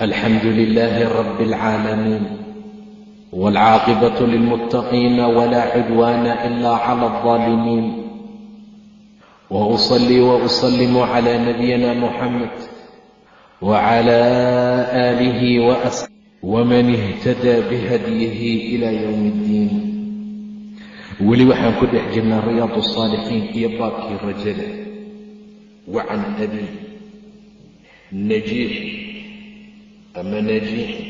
الحمد لله رب العالمين والعاقبة للمتقين ولا عدوان إلا على الظالمين وأصلي وأسلم على نبينا محمد وعلى آله وأصحابه ومن اهتدى بهديه إلى يوم الدين weli waxaan ku dhex jirnaa riyaad الصاalixiin iyo baabkii rajada wacan abi najiix ama najiixi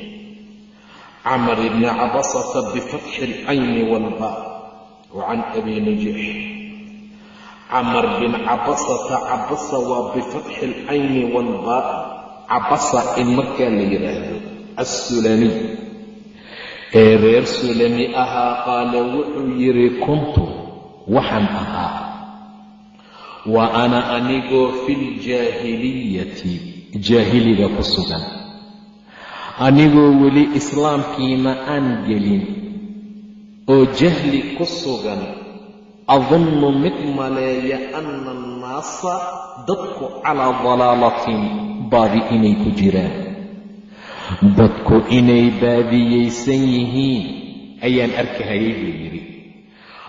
camr bni cabasata bifatxi اlcayni walba wa can abi najiix camar bin cabasata cabasa waa bifatxi اlcayni walbaa cabasa in markaa la yidhaahdo assulami ee reer sulami ahaa qaala wuxuu yidhi kuntu waxaan ahaa wa ana anigoo fi ljaahiliyati jaahiliga ku sugan anigoo weli islaamkiina aan gelin oo jahli ku sugan adunnu mid maleeya anna annaasa dadku calaa dalaalatin baadi inay ku jiraan. Dadku inay baadiyaysan yihiin ayaan arkahayay buu yidhi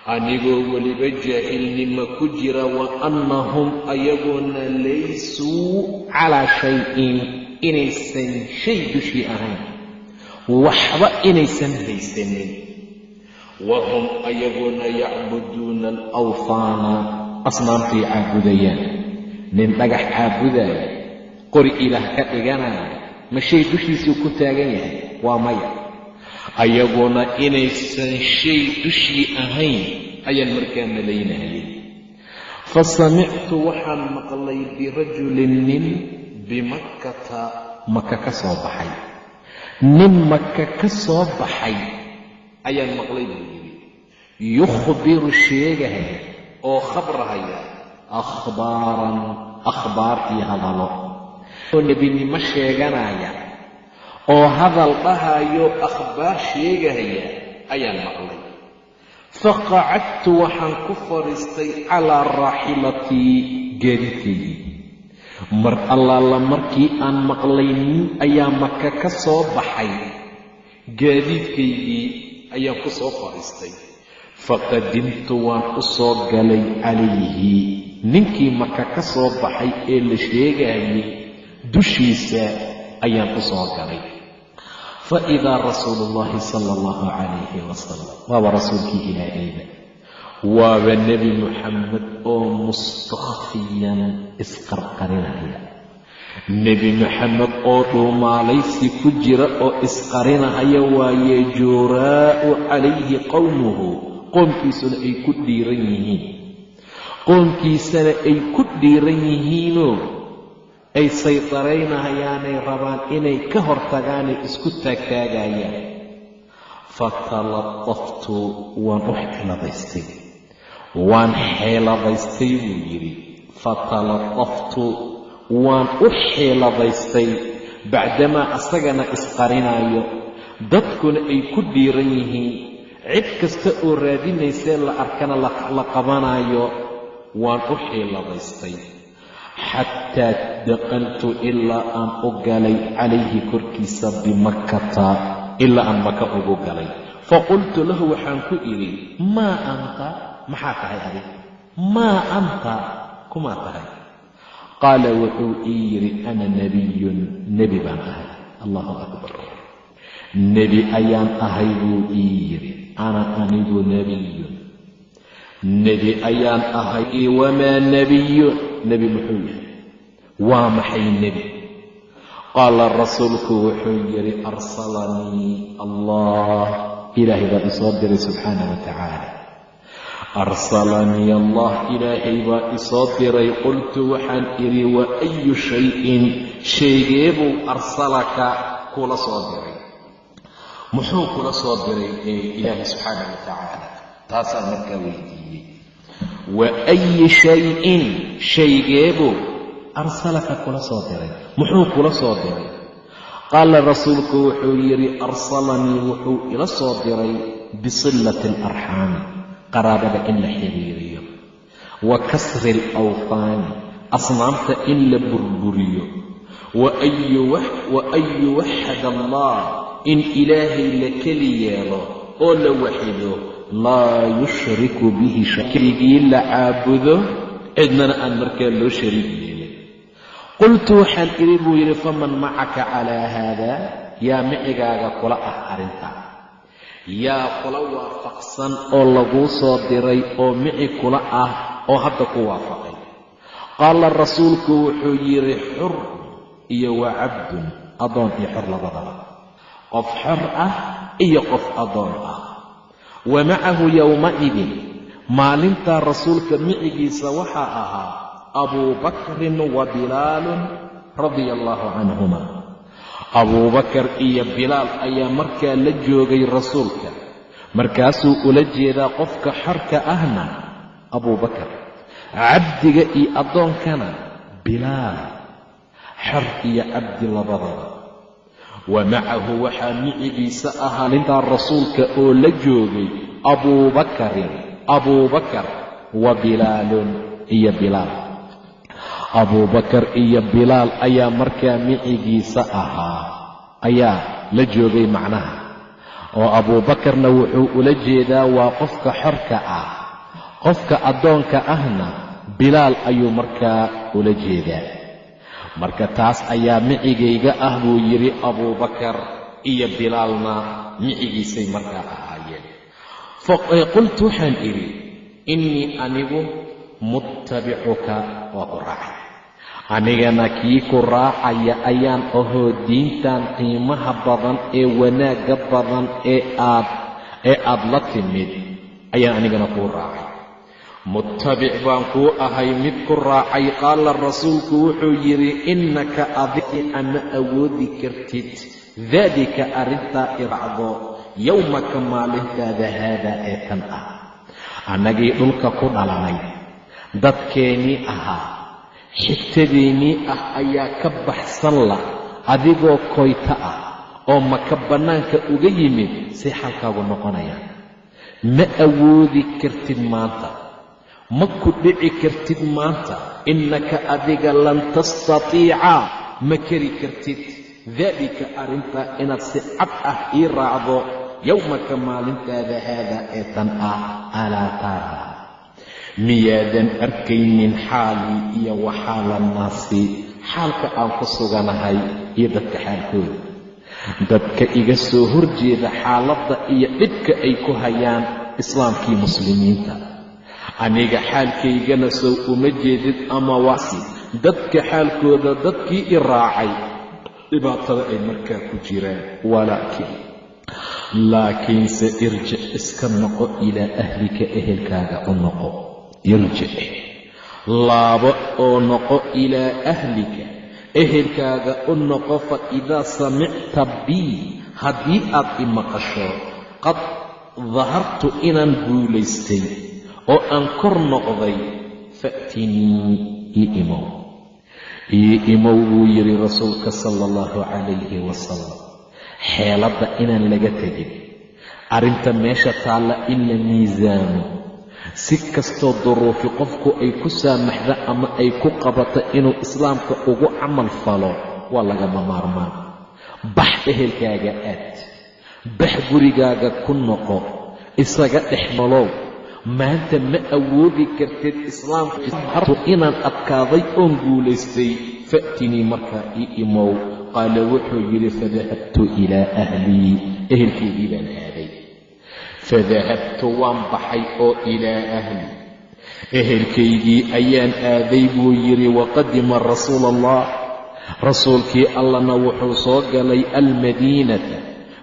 anigoo weliba jaahilnimo ku jira wa annahum ayagoona laysuu calaa shay-in inaysan shay dushii ahayn. Waxba inaysan haysanin. Wahum ayagoona yacbuduuna alawhaana asnaamtay caabudayaan. Nin dhagax caabudaya qori ilaah ka dhiganaya ma shay dushiisuu ku taagan yahay? Waa maya ayagoona inaysan shay dushii ahayn ayaan markaa malaynayay fa samictu waxaan maqlay birajulin nin bimakkata maka ka soo baxay. Nin maka ka soo baxay ayaan maqlay buu yidhi. Yukhbiru sheegahaya oo khabrahaya akhbaaran akhbaar iyo hadalo. Oo nebinimo sheeganaya oo hadal dhahayo akhbaar sheegahaya ayaan maqlay. Faqacadtu waxaan ku fadhiistay calaa raaxilatii gaadidkaygii mar allaala markii aan maqlay nin ayaa maka ka soo baxay. Gaadiidkaygii ayaan ku soo fadhiistay. Faqadimtu waan u soo galay calayhi. Ninkii maka ka soo baxay ee la sheegayay dushiisa ayaan u soo galay. Fa idaa rasuulu ullahi sala allahu calayhi wasalam waaba rasuulkii ilaahayda waaba nebi muxamed oo mustakfiyan isqarqarinaya. Nebi maxamed oo dhuumaalaysi ku jira oo isqarinahaya waaye juuraa'u calayhi qowmuhu qoomkiisuna ay ku dhiiran yihiin. Qoomkiisana ay ku dhiiran yihiinoo ay saydaraynahayaanay rabaan inay ka hortagaanay isku taagtaagayaan fatalataftu waan u xeeladaystay waan xeeladaystay buu yidhi. Fatalataftu waan u xeeladaystay. Bacdamaa asagana isqarinaayo. Dadkuna ay ku dhiiran yihiin. Cid kasta oo raadinaysee la arkana la qabanaayo. Waan u xeeladaystay xataa daqaltu ilaa aan u galay calayhi korkiisa bimakkata ilaa aan maka ugu galay faqultu lahu waxaan ku idhi maa anta maxaa tahay adig maa anta kumaa tahay qaala wuxuu ii yidhi ana nebiyun nebi baan ahay allahu akbar nebi ayaan ahay buu ii yidhi ana anigu nebiyun nebi ayaan ahay wamaa nebiyun nebi muxuu yahay waa maxay nebi? Qaala rasuulku wuxuu yidhi arsalanii allah. Ilaahay baa isoo diray subxaana wa tacaala. Arsalanii allah. Ilaahay baa isoo diray. Qultu waxaan idhi wa ayu shayin? Shaygee buu arsalaka kula soo diray. Muxuu kula soo diray ee ilaahay subxaanah wa tacaala taasaan markaa weydiiyey. Wa ayi shay-in shaygeebuu arsalaka kula soo diray muxuu kula soo diray? Qaala rasuulku wuxuu yidhi arsalanii wuxuu ila soo diray bisillati alarxaami qaraabada in la xiriiriyo wa kasri alawfaani asnaamta in la burburiyo wa an yuwaxad allah in ilaahay la keli yeelo oo la waxido laa yushriku bihi keligii la caabudo cidnana aan markaa loo shariig yeelin qultu waxaan idhi buu yidhi faman macaka calaa haada yaa micigaaga kula ah arrintaa yaa kula waafaqsan oo laguu soo diray oo mici kula ah oo hadda ku waafaqay qaala rasuulku wuxuu yidhi xur iyo wa cabdun addoon iyo xor labadaba qof xor ah iyo qof addoon ah wa macahu yowmaidin maalintaa rasuulka micigiisa waxaa ahaa abuu bakrin wa bilaalun radia allaahu canhuma abuubakar iyo bilaal ayaa markaa la joogay rasuulka. Markaasuu ula jeedaa qofka xorka ahna abuubakar cabdiga iyo addoonkana bilaal. Xor iyo cabdi labadaba wa macahu waxaa micigiisa ahaa lintaa rasuulka oo la joogay abuubakarin abuubakar wa bilaalun iyo bilaal. Abuubakar iyo bilaal ayaa markaa micigiisa ahaa ayaa la joogay macnaha. Oo abuubakarna wuxuu ula jeedaa waa qofka xorka ah qofka addoonka ahna bilaal ayuu markaa ula jeedaa marka taas ayaa micigayga ah buu yidhi abuubakar iyo bilaalna micigiisay markaa ahaayeen. Qultu waxaan idhi innii anigu muttabicuka waa ku raacay. Anigana kii ku raacaya ayaan ahoo diintan qiimaha badan ee wanaagga badan ee aad ee aad la timid ayaan anigana kuu raacay muttabic baan kuu ahay mid ku raacay qaala rasuulku wuxuu yidhi innaka adii ama awoodi kartid daalika arrintaa iracdo yowmaka maalintaada haadaa ee tan ah. Annagii dhulka ku dhalanay dadkeennii ahaa xigtadeennii ah ayaa ka baxsan la adigoo koyta ah oo maka bannaanka uga yimid say xalkaagu noqonaya. Ma awoodi kartid maanta ma ku dhici kartid maanta innaka adiga lan tastatiica. Ma keri kartid daalika arrintaa inaad si cad ah ii raacdo yowmaka maalintaada haadaa ee tan ah alaa taara miyaadan arkaynin xaalii iyo waxaala naasi xaalka aan ku suganahay iyo dadka xaalkooda. Dadka iga soo horjeeda xaaladda iyo dhibka ay ku hayaan islaamkii muslimiinta aniga xaalkaygana sow uma jeedid ama waasi. Dadka xaalkooda dadkii i raacay dhibaatada ay markaa ku jiraan. Walaakiin laakiinse irjic iska noqo ilaa ahlika ehelkaaga u noqo. Irjic laabo oo noqo ilaa ahlika ehelkaaga u noqo fa idaa samicta bii haddii aad i maqasho qad dahartu inaan guulaystay oo aan kor noqday fa'tinii ii imow ii imow buu yidhi rasuulka sala allahu calayhi wasalam xeeladda inaan laga tegin arrinta meesha taalla in la miisaamo si kastoo duruufi qofku ay ku saamaxda ama ay ku qabato inuu islaamka ugu camal falo waa lagama maarmaan. Bax ehelkaaga aad bax gurigaaga ku noqo isaga dhex nolow maanta ma awoodi kartid islaamku inaan adkaaday oon guulaystay. Fa'tinii markaa ii imow qaala wuxuu yidhi fadahabtu ilaa ahlii ehelkeygii baan aaday. Fadahabtu waan baxay oo ilaa ahli. Ehelkaygii ayaan aaday buu yidhi waqadima rasuula allah rasuulkii allana wuxuu soo galay almadiinata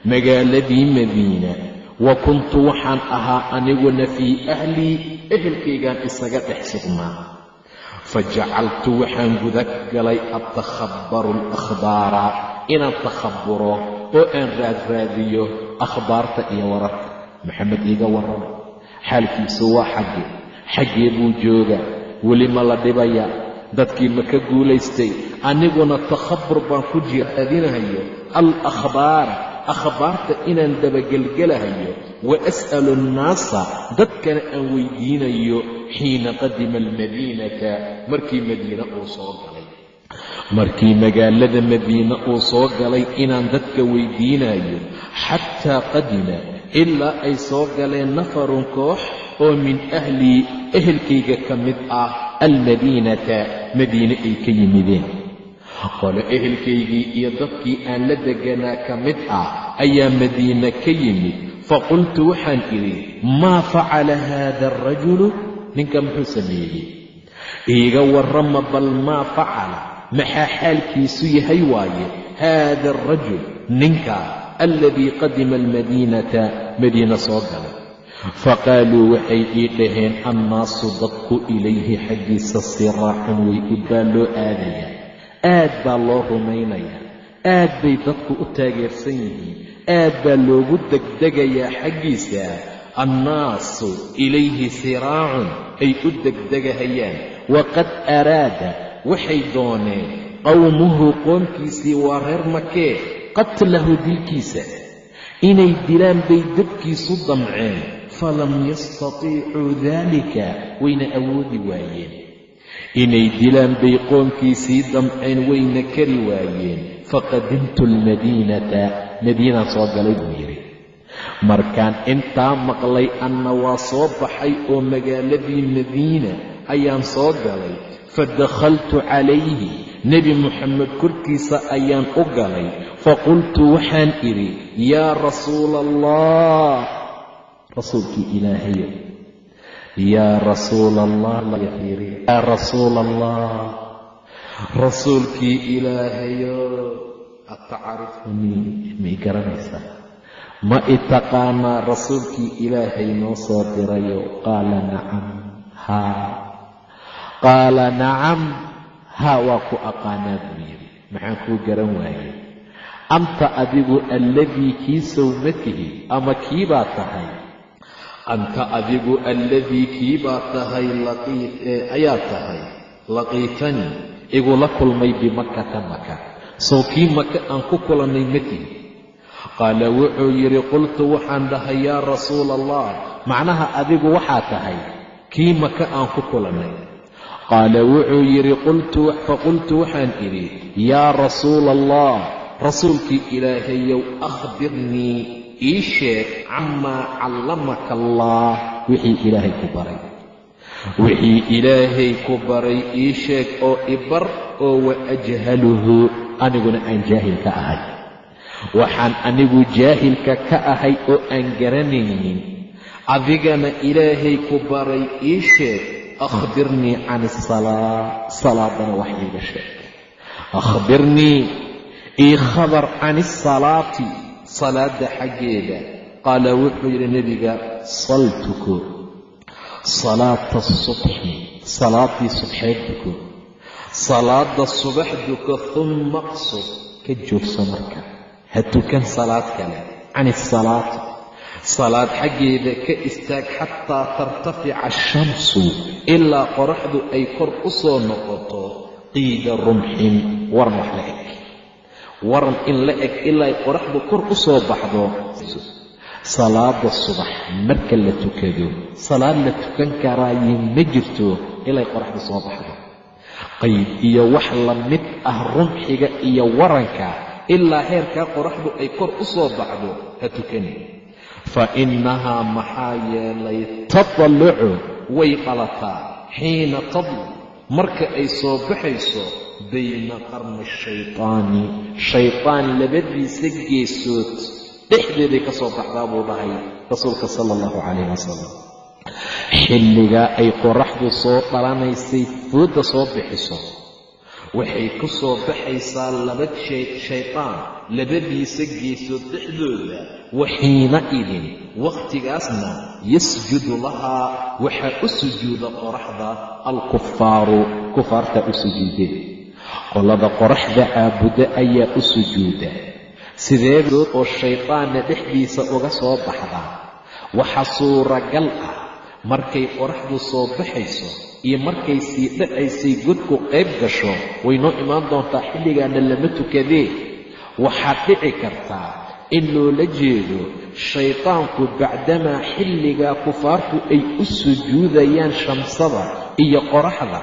magaaladii madiina wa kuntu waxaan ahaa aniguna fii ahlii ehelkaygaan isaga dhex sugnaa fa jacaltu waxaan guda galay atakhabbaru alakhbaara inaan takhaburo oo aan raadraadiyo akhbaarta iyo wararka. Maxamed iiga warrama xaalkiisu waa xagge xaggee buu joogaa weli ma la dhibayaa. Dadkii ma ka guulaystay aniguna takhabur baan ku jiraadinahayo al akhbaara akhbaarta inaan dabagelgelahayo wa as'alu annaasa dadkana aan weydiinayo xiina qadima almadiinata markii madiine uu soo galay markii magaalada madiine uu soo galay inaan dadka weydiinayo xataa qadima ilaa ay soo galeen nafarun koox oo min ahlii ehelkayga ka mid ah almadiinata madiine ay ka yimideen qolo ehelkaygii iyo dadkii aan la deganaa ka mid ah ayaa madiine ka yimid. Faqultu waxaan idhi maa facala haada alrajulu ninka muxuu sameeyey. Iiga warrama bal maa facala maxaa xaalkiisu yahay waaye? Haada alrajul ninka aladii qadima almadiinata madiina soo galay. Faqaaluu waxay ii dhaheen annaasu dadku ilayhi xaggiisa siraaxun way u baa loo aadayaa aad baa loo rumaynayaa aad bay dadku u taageersan yihiin. Aad baa loogu degdegayaa xaggiisa. Annaasu ilayhi siraacun ay u degdegahayaan. Waqad araada waxay dooneen qowmuhu qoomkiisii waa reer makee qatlahu dilkiisa. Inay dilaan bay dabkiisu damceen. Falam yastatiicuu daalika wayna awoodi waayeen inay dilaan bay qoomkiisii damceen wayna kari waayeen. Faqadimtu almadiinata madiinaan soo galay buu yidhi. Markaan intaa maqlay anna waa soo baxay oo magaaladii madiina ayaan soo galay. Fadakhaltu calayhi. Nebi moxamed korkiisa ayaan u galay. Faqultu waxaan idhi yaa rasuula allah rasuulkii ilaahayo yaa rasuula allah yaa rasuula allah rasuulkii ilaahayo atacarifnii may garanaysaa ma i taqaanaa rasuulkii ilaahay noo soo dirayo qaala nacam haa qaala nacam haa waa ku aqaanaa buu yidhi maxaan kuu garan waayey anta adigu alladii kii sawma tihi ama kii baa tahay anta adigu alladii kii baa tahay ayaa tahay laqiitanii igula kulmay bimakkata maka sow kii maka aan ku kulannay ma tihi qaala wuxuu yidhi qultu waxaan dhahay yaa rasuula allah macnaha adigu waxaa tahay kii maka aan ku kulannay qaala wuxuu yidhi faqultu waxaan idhi yaa rasuula allah rasuulkii ilaahayow akhbirnii ii sheeg camaa callamaka allah wixii ilaahay ku baray. Wixii ilaahay ku baray ii sheeg oo ibar oo wa ajhaluhu aniguna aan jaahil ka ahay. Waxaan anigu jaahilka ka ahay oo aan garanaynin. Adigana ilaahay ku baray ii sheeg akhbirnii can asalaa salaadana wax iiga sheeg. Akhbirnii ii khabar can isalaati salaadda xaggeeda. Qaala wuxuu yidhi nebiga saltuku salaata asubxi salaaddii subxeed duko salaadda subax duko humma qsud ka joogso marka. Ha tukan salaad kale can isalaati salaad xaggeeda ka istaag xataa tartafica ashamsu ilaa qoraxdu ay kor u soo noqoto qiida rumxin la eg waran in la eg ilaa qoraxdu kor u soo baxdo. Salaada subax marka la tukado salaad la tukan karaaye ma jirto ilay qoraxdu soo baxdo. Qayd iyo wax la mid ah rumxiga iyo waranka ilaa heerkaa qoraxdu ay kor u soo baxdo ha tukani. Fa innahaa maxaa yeelay tatalucu way dhalataa xiina tadlu marka ay soo baxayso bayna qarni shaytaani shaytaan labadiisa geesood dhexdeeday ka soo baxdaa buu dhahay rasuulka sala allahu calayh wasalam xilligaa ay qoraxdu soo dhalanaysay foodda soo bixiso waxay ku soo baxaysaa laba shaytaan labadiisa geesood dhexdooda waxiina idin wakhtigaasna yasjudu lahaa waxaa u sujuuda qoraxda alkufaaru kufaarta u sujuudeen qolada qoraxda caabuda ayaa u sujuuda. Sideedood oo shaydaanna dhexdiisa uga soo baxdaa waxaa suuragal ah markay qoraxdu soo baxayso iyo markay sii dhacaysay godku qayb gasho way noo imaan doontaa xilligaana lama tukadee. Waxaad dhici kartaa in loola jeedo shaydaanku bacdamaa xilligaa kufaartu ay u sujuudayaan shamsada iyo qoraxda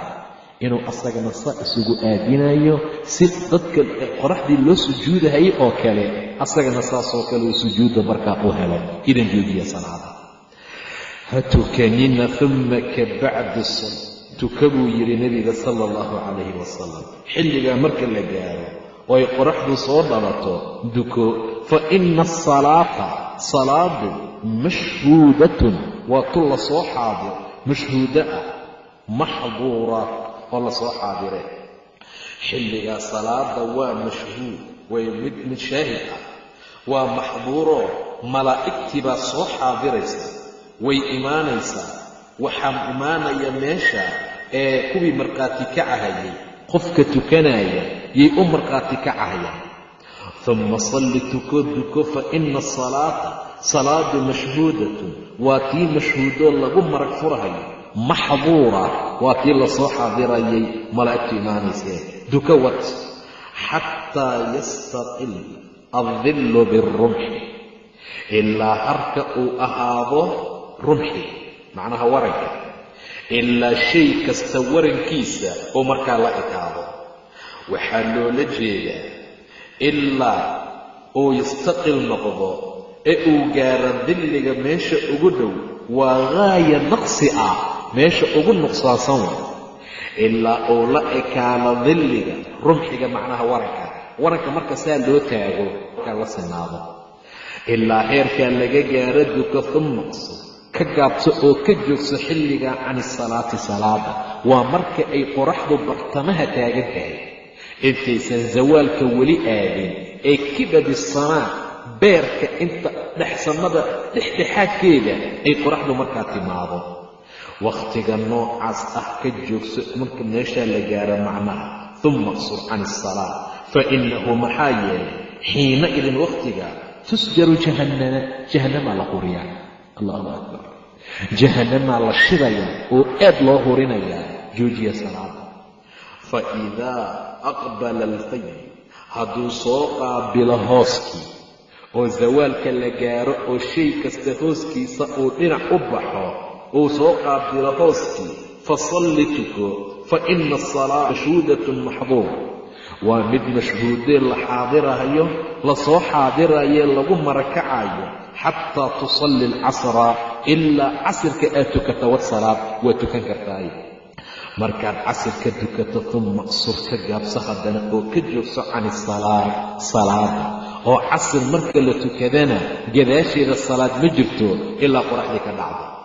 inuu asagana saa isugu aadinayo si dadka qoraxdii loo sujuudahayay oo kale asagana saasoo kale uu sujuudda markaa u helo. Idan joojiya salaada. Ha tukanina uma ka bacdi sun tuka buu yidhi nebiga sala allahu calayhi wasalam xilligaa marka la gaaro oo ay qoraxdu soo dhalato duko fa ina asalaata salaadu mashhuudatun waa tu la soo xaadir mashhuudo ah maxduura oo la soo xaadire. Xilligaa salaada waa mashhuud way mid mid shaahid ah. Waa maxduuroo malaa'igtii baa soo xaadiraysa way imaanaysaa waxaa imaanaya meesha ee kuwii markhaati kacahayay qofka tukanaya yay u markhaati kacahayaan uma salli tuko duko fa ina asalaata salaadu mashhuudatun waa tii mashhuudoo lagu marag furahayo maxduura waa tii la soo xaadirayay malaa'igtu imaanaysee duko wat xataa yastaqil addillu birumxi ilaa harka uu ahaado rumxi macnaha waranka ilaa shay kasta warankiisa oo markaa la ekaado waxaa loola jeedaa ilaa uu yastaqil noqdo ee uu gaaro dilliga meesha ugu dhow waa gaaya naqsi ah meesha ugu nuqsaansan way. Ilaa uu la ekaado dilliga rumxiga macnaha waranka. Waranka marka saa loo taago markaa la sinaado. Ilaa heerkaa laga gaaro duka humaqso ka gaabso oo ka joogso xilligaa cani salaati salaada. Waa marka ay qoraxdu bartamaha taagan tahay intaysan zawaalka weli aadin ee kibadi samaa beerka inta dhexsamada dhexdhexaadkeeda ay qoraxdu markaa timaado wakhtiga noocaas ah ka joogso marka meeshaa la gaaro macnaha uma qsur can asalaa fa innahu maxaa yeelay xiina idin wakhtiga tusjaru jahannamaa la huriyaa allahu akbar. Jahannamaa la shidayaa oo aad loo hurinayaa joojiya salaada. Fa idaa aqbala alfayl hadduu soo qaabilo hooskii oo zawaalka la gaaro oo shay kasta hooskiisa uu dhinac u baxo uu soo qaabilo hooskii fasalli tuko fa ina asalaa mashhuudatun maxduur waa mid mashhuudee la xaadirayo la soo xaadiraye lagu marakacayo xataa tusalli alcasra ilaa casirka aad tukata wasalaad waa tukan kartaaye markaad casirka tukato uma qsur ka gaabso haddana oo ka joogso can isalaa salaada. Oo casir marka la tukadana gadaasheeda salaad ma jirto ilaa qoraxdii ka dhacdo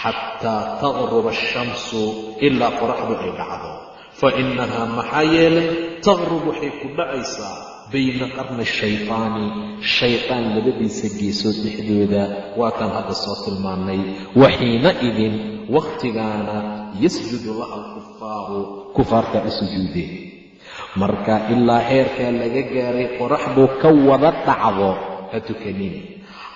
xataa taqruba ashamsu ilaa qoraxdu ay dhacdo fa innahaa maxaa yeelay taqrub waxay ku dhacaysaa bayna qarni shaytaani shaytaan labadiisa geesood dhexdooda waataan hadda soo tilmaannay waxiina idin wakhtigaana yasjudu laha alkufaaru kufaarta u sujuudeen marka ilaa heerkaa laga gaaray qoraxdu ka wada dhacdo ha tukanin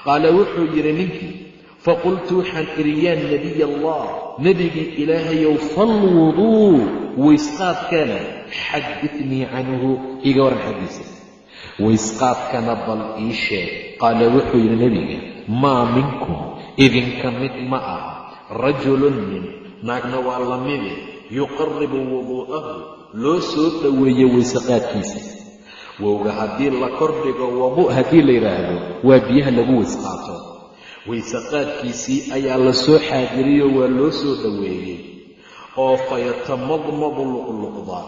qaala wuxuu yidhi ninkii faqultu waxaan idhi yaa nebiy allah nebigii ilaahayow falwuduu waysqaadkana xaditnii canhu iga waran xaggiisa waysqaadkana bal ii sheeg qaala wuxuu yidhi nebiga maa minkum idinka mid ma aha rajulun nin naagna waa la mide yuqaribu wuduu'ahu loo soo dhoweeyo waysaqaadkiisa wowga haddii la kordhigo wadu' haddii la yidhaahdo waa biyaha lagu waysqaato waysaqaadkiisii ayaa la soo xaadiriyo waa loo soo dhoweeyey oo fayatamadmadu luqluqda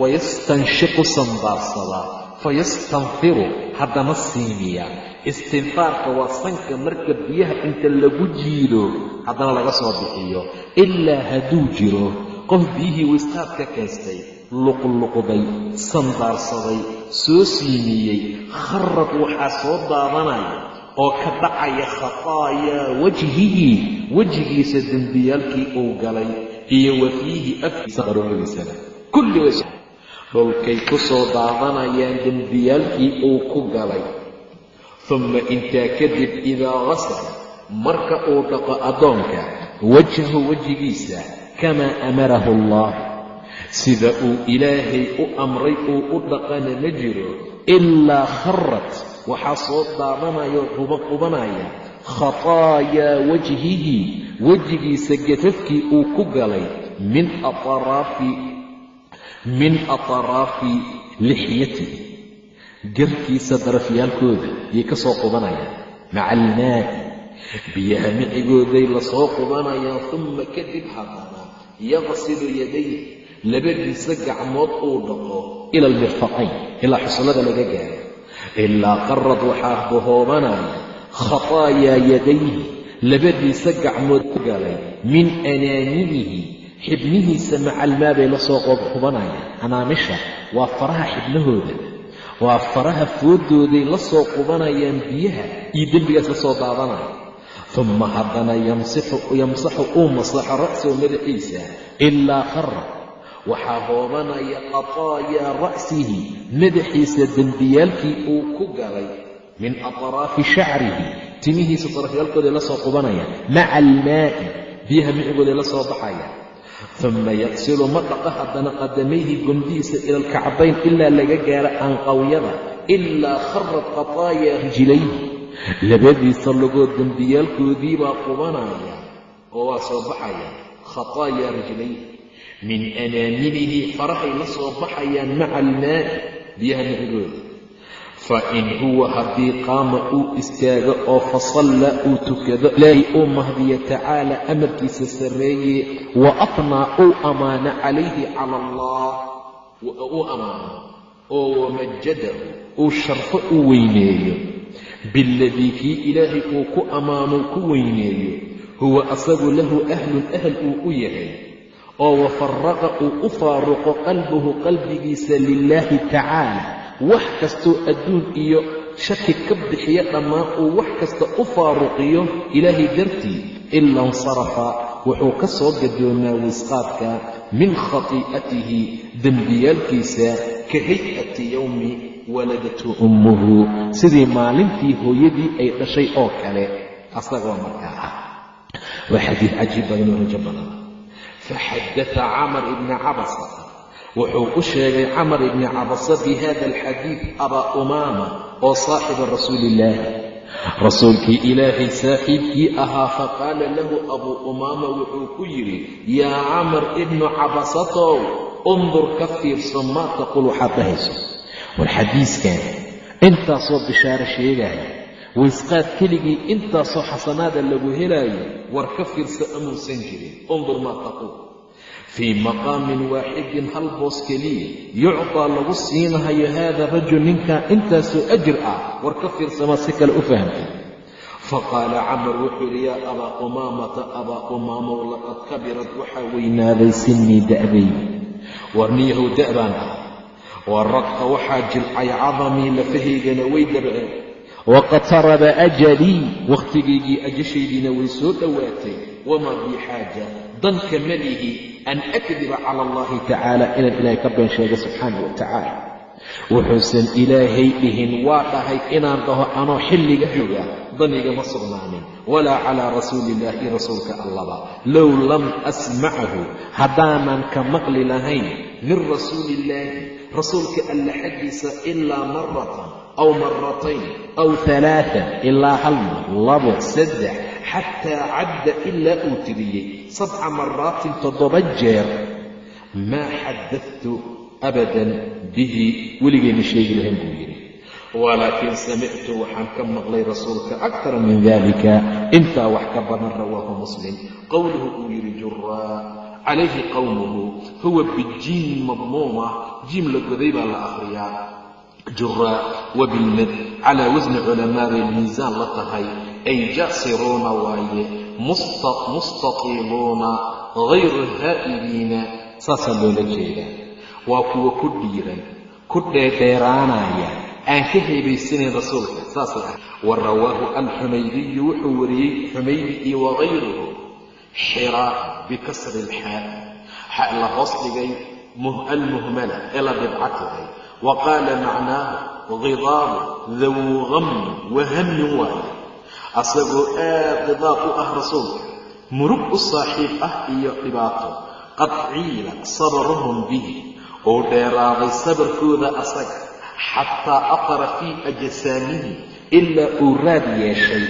wayastanshiqu sandaarsada fayastanfiru haddana siimiya istinfaarka waa sanka marka biyaha inta lagu jiido haddana laga soo bixiyo ilaa hadduu jiro qof biyihii waysqaad ka kaystay luqluqday sandaarsaday soo siimiyey kharad waxaa soo daadanaya oo ka dhacaya khataayaa wajhihi wejigiisa dembiyaalkii uu galay iyo wa fiihi afkiisa qaroonigiisana kulli way dhulkay ku soo daadanayaan dembiyaalkii uu ku galay. Humma intaa kadib idaa qasal marka uu dhaqo addoonka wajahu wejigiisa kamaa amarahu allah. Sida uu ilaahay u amray uu u dhaqana ma jiro ilaa kharat waxaa soo daadanaya quba qubanaya khataayaa wajhihi wejigiisa gafafkii uu ku galay. Min ataraafi lixyatihi garkiisa darafyaalkooda yay ka soo qubanayaan. Maca almaa'i biyaha micigooday la soo qubanayaan humma kadib haddana yaqsilu yadayh labadiisa gacmood uu dhaqo ila almirfaqayn ilaa xusullada laga gaaro ilaa qarad waxaa bahoobanaya khataayaa yadayhi labadiisa gacmood ku galay min anaaminihi xibnihiisa macalmaa bay la soo qubanayaan anaamisha waa faraha xibnahooda waa faraha foodooday la soo qubanayaan biyaha iyo dembigaas la soo daadanaya uma haddana yamsaxu uu masaxo ra'sahu madaxiisa ilaa qara waxaa hoobanaya qataayaa ra'sihi madaxiisa dembiyaalkii uu ku galay min atraafi shacrihi. Timihiisa darafyaalkooday la soo qubanaya maca almaa'i biyaha micigooday la soo baxaya. Uma yaqsilu ma dhaqa haddana qadamayhi gomdihiisa ila alkacbayn ilaa laga gaaro aanqawyada ilaa kharat qataayaa rijlayhi. Labadiisa logood dembiyaalkoodii baa qubanaya oo waa soo baxaya khataayaa rijlayhi min anaaminihi farahay la soo baxayaan maca almaa'i biyaha micigooda fa in huwa haddii qaama uu istaago oo fasalla uu tukado ilaahay uu mahdiyo tacaala amarkiisa sarreeye wa afnaa uu ammaano calayhi cala allah uu ammaano oo wamajadahu uu sharfo u weyneeyo. Biladii kii ilaahay uu ku ammaano ku weyneeyo huwa asagu lahu ahlun ahl uu u yahay oo wafaraqa uu u faaruqo qalbahu qalbigiisa lilaahi tacaala. Wax kastoo adduun iyo shaki ka bixiya dhammaan uu wax kasta u faaruqiyo ilaahay dartii ila insarafa wuxuu ka soo gadoomaa wisqaadka min khatii'atihi dembiyaalkiisa ka hay'ati yowmi waladatu ummuhu. Sidii maalintii hooyadii ay dhashay oo kale asagoo markaa ah. Waa xadiid cajiib badanoo rajo badan faxadata camar ibni cabasa wuxuu u sheegay camar ibni cabasa bi hada alxadiid abaa umaama oo saaxiba rasuuli illaahi rasuulkii ilaahay saaxiibkii ahaa faqaala lahu abuu umaama wuxuu ku yidhi yaa camar ibnu cabasatow undur ka fiirso maa taqul waxaad dhahayso war xadiiskan intaasoo bishaaro sheegaya waysqaad keligii intaasoo xasanaada lagu helaayo war ka fiirso amuusan jirin. Undur maa taquul fii maqaamin waaxidin hal boos keliya yuctaa lagu siinahayo haada rajul ninkaa intaasoo ajir ah war ka fiirsama si kale u fahamtay faqaala camar wuxuu yidhi yaa abaa umaamata abaa umaamow laqad kabirad waxaa weynaaday sinnii da'day. Warniyahow da' baan ah waraqa waxaa jilcay cadamii lafahaygana way dabceen waqataraba ajalii wakhtigaygii ajashaydiina way soo dhowaatay wamaa bii xaaja danka malihi an akdiba cala allahi tacaala inaan ilaahay ka been sheego subxaanah wa tacaala wuxuusan ilaahay dhihin waa dhahay inaan dhaho anoo xilliga joga daniga ma sugnaanin walaa calaa rasuuliillaahi rasuulka allaba low lam asmacahu haddaanan ka maqli lahayn min rasuuliillaahi rasuulka alla xaggiisa ilaa maratan aw maratayn aw alaaan ilaa hal mar labo saddex xataa cadda ilaa uu tiriyey sabca maraatin toddoba jeer maa xadadtu abadan bihi weligayna sheegi lahayn buu yidhi walaakin samictu waxaan ka maqlay rasuulka akara min dalika intaa wax ka badan rawaahu muslim qowluhu uu yidhi juraa calayhi qowmuhu huwa bijiin madmuuma jiim la goday baa la akhriyaa juraa wabilmad calaa wasni culamaa bay miisaan la tahay ay jasiruuna waaye mustatiiluuna hayru haa'ibiina saasaa loola jeedaa waa kuwa ku dhiiran ku dheerdheeraanaya aan ka heebaysanayn rasuulka saasay ah. Wa rawaahu alxumaydiyu wuxuu wariyey xumaydi iyo wagayruhu xiraa bikasri ilxaa xa la hoos dhigay almuhmala ee la dhibco tiray wa qaala macnaahu khidaabu dawuu gammin wa hammin waaye asagoo aad khidaab u ah rasuulka murug u saaxiib ah iyo dhibaato qad ciila sabruhum bihi oo dheeraaday sabarkooda asaga xataa aqara fii ajasaamihi ilaa uu raad yeeshay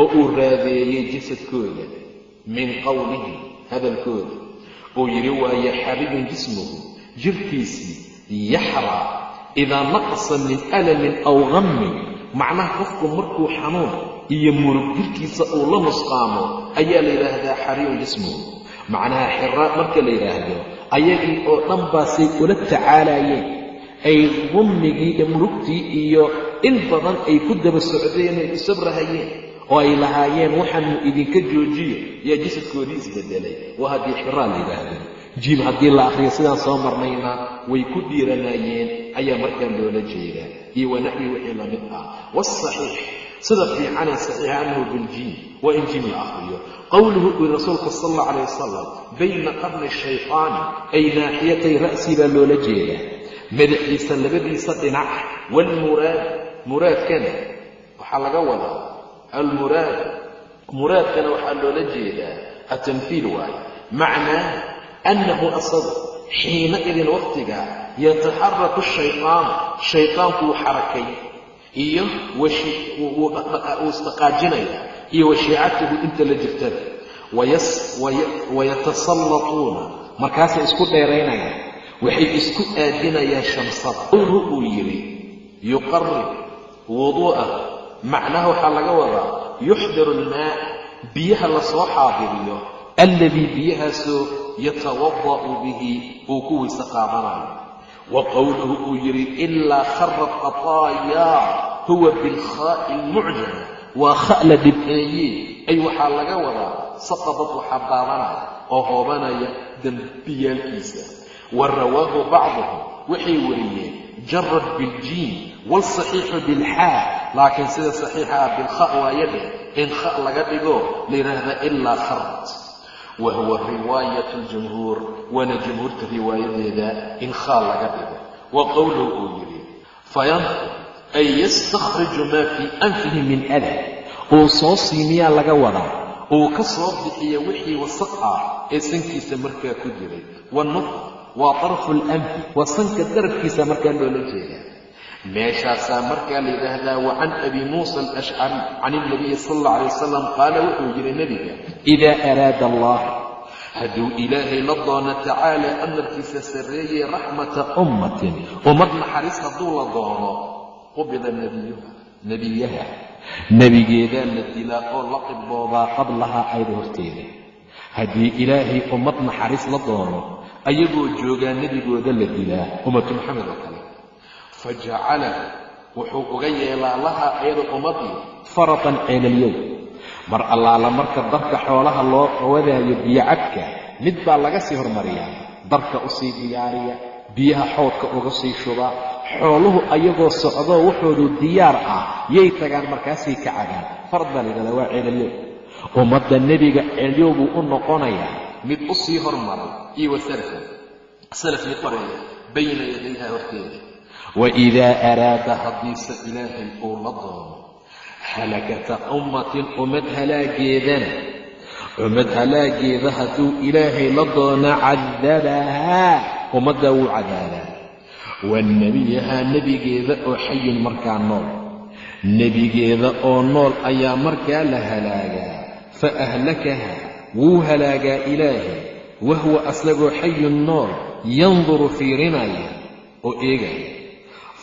oo uu raadeeyey jasadkooda min qowlihi hadalkooda uu yidhi waaye xariyun jismuhu jirkiisii yaxraa idaa naqasa min alamin aw gammin macnaha qofku markuu xanuun iyo murug jirkiisa uu la nusqaamo ayaa la yidhaahdaa xariyun jismuhu macnaha xiraa marka la yidhaahdo ayagii oo dhan baasay ula tacaalayeen. Ay dummigii iyo murugtii iyo in badan ay ku daba socdeen ay u sabrahayeen oo ay lahaayeen waxaanu idinka joojiyo yaa jasadkoodii isbedelay. Waa haddii xiraa la jiim haddii la akhriyo sidaan soo marnayna way ku dhiiranaayeen ayaa markaa loola jeedaa iyo wanaxwi wixii la mid ah. Waasaxiix sida fiicane saxiixa annahu biljiim waa in jiim la akhriyo. Qowluhu uu rasuulku sal alla calayh wasalam bayna qarni shaytaani ay naaxiyatay ra'si baa loola jeedaa madaxiisa labadiisa dhinac waalmuraad muraadkana waxaa laga wadaa. Almuraad muraadkana waxaa loola jeedaa. Atamhiil waaye macnaa annahu asagu xiina idin waqtiga yataxaraku shaytaanu shaytaanku wuu xarakay iyo wuu isdaqaajinaya iyo washiicatuhu inta la jirtada wayatasallatuuna markaasay isku dheeraynayaan waxay isku aadinayaan shamsada qowlu uu yidhi yuqarib wuduu'a macnaha waxaa laga wadaa yuxdiru almaa biyaha la soo xaadiriyo alladii biyahaasoo yatawada'u bihi uu ku weyse qaadanayo wa qowluhu uu yidhi ilaa kharat qataayaa huwa bilkhaa'i almucjama waa kha la dhibceeyee ay waxaa laga wadaa saqadad waxaa daadanaya oo hoobanaya dembiyaalkiisa wa rawaahu bacduhum waxay wariyeen jarad biljiin waalsaxiixu bilxaa. Laakiin sida saxiixa bilkha waaye dheh in kha laga dhigo layidhaahda ilaa kharat wa huwa riwaayat ljumhuur waana jumhuurta riwaayadeeda in khaa laga dhigo wa qowluhu uu yidhi fayanqu ay yastakhriju maa fii anfihi min ada uu soo siimiyaa laga wadaa uu ka soo bixiya wixii wasaq ah ee sankiisa markaa ku jiray wanuf waa tarfu alanfi waa sanka darafkiisa markaa loola jeedaa meeshaasaa markaa la yidhaahdaa wa can abi muusa alashcari can ilnabiyi sala alla alay wasalam qaala wuxuu yidhi nebiga idaa araada allah hadduu ilaahay la doono tacaala amarkiisa sarreeyey raxmata ummatin ummad naxariis hadduu la doono qubida nebiyuha nebiyaha nebigeedaa la dilaa oo la qibdoodaa qablahaa ayda horteeda. Haddii ilaahay ummad naxariis la doono ayagoo joogaa nebigooda la dilaa ummatu maxamed oo kale fa wuxuu uga yeelaa lahaa ayada ummadii faratan ceelalyow mar allaala marka darka xoolaha loo wadaayo biyocabka mid baa laga sii hormariyaa. Darka u sii diyaariya biyaha xoodka uga sii shubaa xooluhu ayagoo socdoo wuxoodu diyaar ah yay tagaan markaasay ka cagaan. Fard baa layidhahdaa waa ceelalyow ummadda nebiga ceelyow buu u noqonayaa mid u sii hormaray iyo wa salafan salaf mid horreeya bayna yadayha horteeda waidaa araada haddiise ilaahay uu la doono halakata ummatin ummad halaageedana ummad halaageeda hadduu ilaahay la doono cadabahaa ummaddaa wuu cadaabaa wa nebiyahaa nebigeeda oo xayun markaa nool nebigeeda oo nool ayaa markaa la halaagaa fa ahlakaha wuu halaagaa ilaahay wahuwa asagoo xayun nool yanduru fiirinaya oo eegaya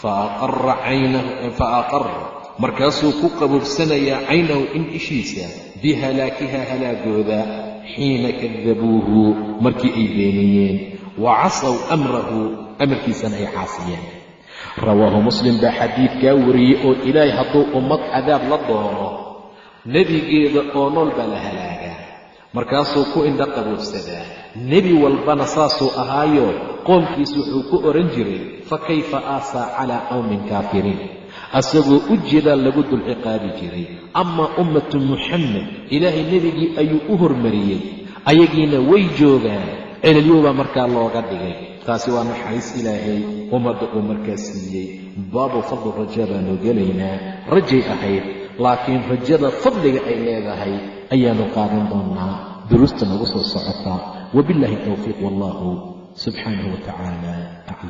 fa aqara markaasuu ku qaboobsanayaa caynahu in ishiisa bihalaakiha halaagooda xiina kadabuuhu markii ay beeniyeen wa casaw amrahu amarkiisana ay caasiyeen rawaahu muslim baa xadiidkaa wariyey oo ilaahay hadduu ummad cadaab la doono nebigeeda oo nool baa la halaagaa markaasuu ku indha qaboobsadaa nebi walbana saasuu ahaayo qoomkiis wuxuu ku odhan jiray fa kayfa aasaa calaa qowmin kaafiriin asagoo u jeedaa lagu dulciqaabi jiray. Amaa ummatu muxamed ilaahay nebigii ayuu u hormariyey. Ayagiina way joogaan. Celalyow baa markaa looga dhigay. Taasi waa naxariis ilaahay ummadda uu markaas siiyey. Baabu fadli raja baanu gelaynaa. Rajay ahayd laakiin rajada fadliga ay leedahay ayaanu qaadan doonnaa. Duruusta nagu soo socota. Wabiاllahi towfiiq wallahu subxaanahu wa tacaala aclam